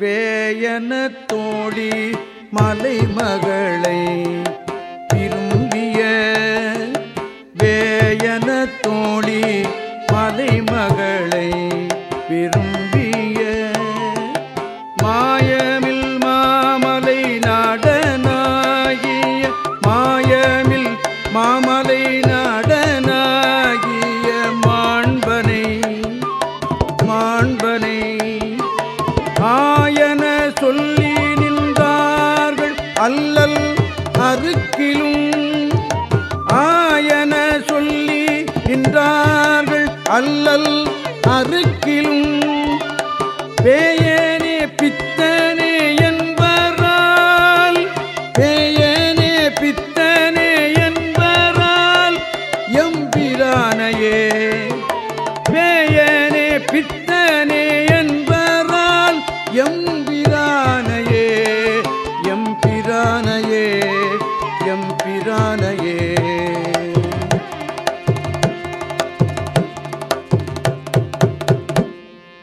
வேயன தோழி மலைமகளை விரும்பிய வேயன தோழி மலைமகளை விரும்பிய மாயமில் மாமலை நாடனாகிய மாயமில் மாமலை நாடனாகிய மாண்பனை மாண்பனை சொல்லி நின்றார்கள். அல்லல் அருக்கிலும் ஆயன சொல்லி நின்றார்கள். அல்லல் அருக்கிலும் பேயனே பித்தனே என்பரால் பேயனே பித்தனே என்பரால் எம்பிரானையே பேயனே பித்த